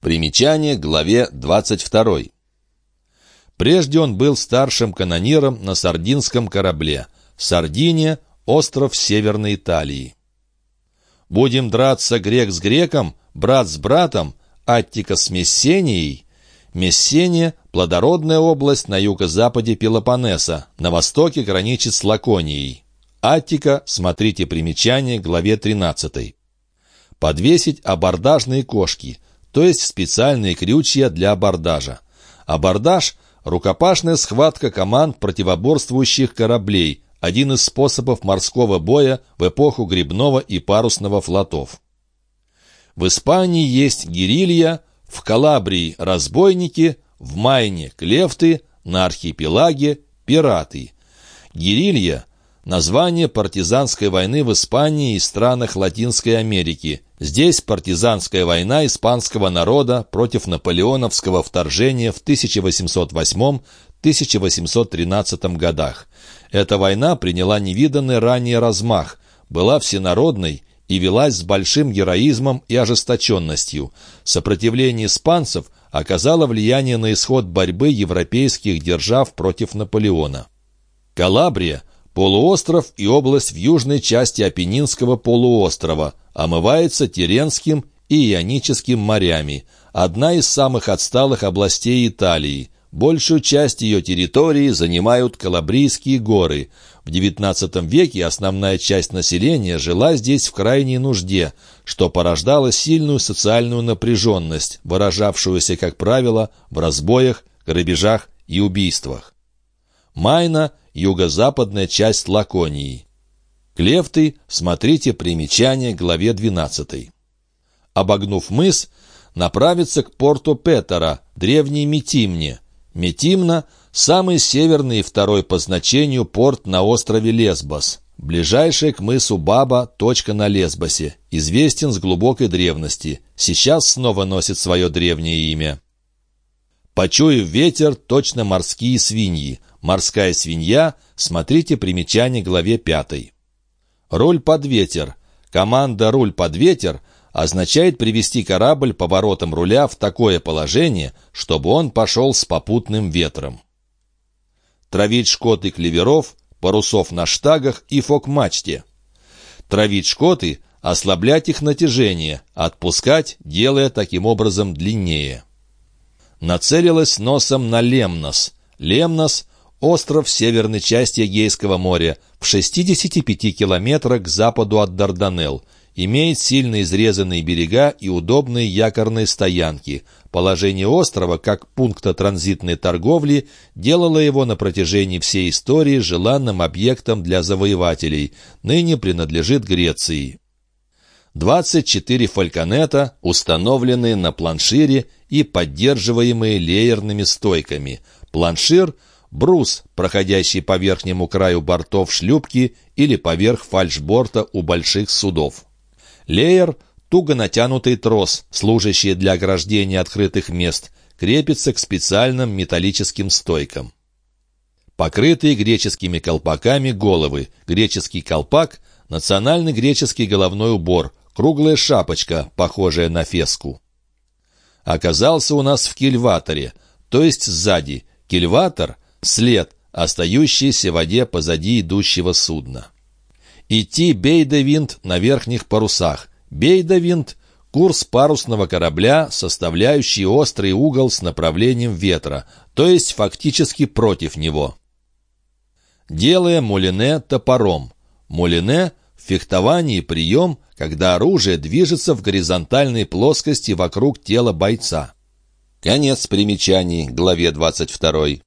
Примечание к главе 22. Прежде он был старшим канониром на сардинском корабле. Сардиния — остров Северной Италии. «Будем драться грек с греком, брат с братом, Аттика с Мессенией». Мессения — плодородная область на юго-западе Пелопоннеса, на востоке граничит с Лаконией. Аттика, смотрите примечание, главе 13. Подвесить абордажные кошки, то есть специальные крючья для абордажа. Абордаж — рукопашная схватка команд противоборствующих кораблей, один из способов морского боя в эпоху грибного и парусного флотов. В Испании есть гирилья, в Калабрии – разбойники, в Майне – клефты, на архипелаге – пираты. Гирилья – название партизанской войны в Испании и странах Латинской Америки. Здесь партизанская война испанского народа против наполеоновского вторжения в 1808-1813 годах. Эта война приняла невиданный ранее размах, была всенародной и велась с большим героизмом и ожесточенностью. Сопротивление испанцев оказало влияние на исход борьбы европейских держав против Наполеона. Калабрия – полуостров и область в южной части Апеннинского полуострова, омывается Теренским и Ионическим морями, одна из самых отсталых областей Италии – Большую часть ее территории занимают Калабрийские горы. В XIX веке основная часть населения жила здесь в крайней нужде, что порождало сильную социальную напряженность, выражавшуюся, как правило, в разбоях, грабежах и убийствах. Майна – юго-западная часть Лаконии. Клефты – смотрите примечание главе 12. Обогнув мыс, направится к порту Петера, древней Метимне – Метимна – самый северный и второй по значению порт на острове Лесбос. Ближайшая к мысу Баба точка на Лесбосе, известен с глубокой древности. Сейчас снова носит свое древнее имя. Почуяв ветер, точно морские свиньи. Морская свинья, смотрите примечание главе 5. Руль под ветер. Команда «Руль под ветер» означает привести корабль поворотом руля в такое положение, чтобы он пошел с попутным ветром. Травить шкоты клеверов, парусов на штагах и фок-мачте. Травить шкоты, ослаблять их натяжение, отпускать, делая таким образом длиннее. Нацелилась носом на Лемнос. Лемнос — остров северной части Эгейского моря, в 65 километрах к западу от Дарданелл, имеет сильно изрезанные берега и удобные якорные стоянки. Положение острова как пункта транзитной торговли делало его на протяжении всей истории желанным объектом для завоевателей, ныне принадлежит Греции. 24 фальконета, установленные на планшире и поддерживаемые леерными стойками. Планшир – брус, проходящий по верхнему краю бортов шлюпки или поверх фальшборта у больших судов. Леер — туго натянутый трос, служащий для ограждения открытых мест, крепится к специальным металлическим стойкам. Покрытые греческими колпаками головы. Греческий колпак — национальный греческий головной убор, круглая шапочка, похожая на феску. Оказался у нас в кильваторе, то есть сзади. Кильватор — след, остающийся в воде позади идущего судна. Идти бейда-винт на верхних парусах. Бейда-винт — курс парусного корабля, составляющий острый угол с направлением ветра, то есть фактически против него. Делая мулине топором. Мулине — в фехтовании прием, когда оружие движется в горизонтальной плоскости вокруг тела бойца. Конец примечаний, главе 22.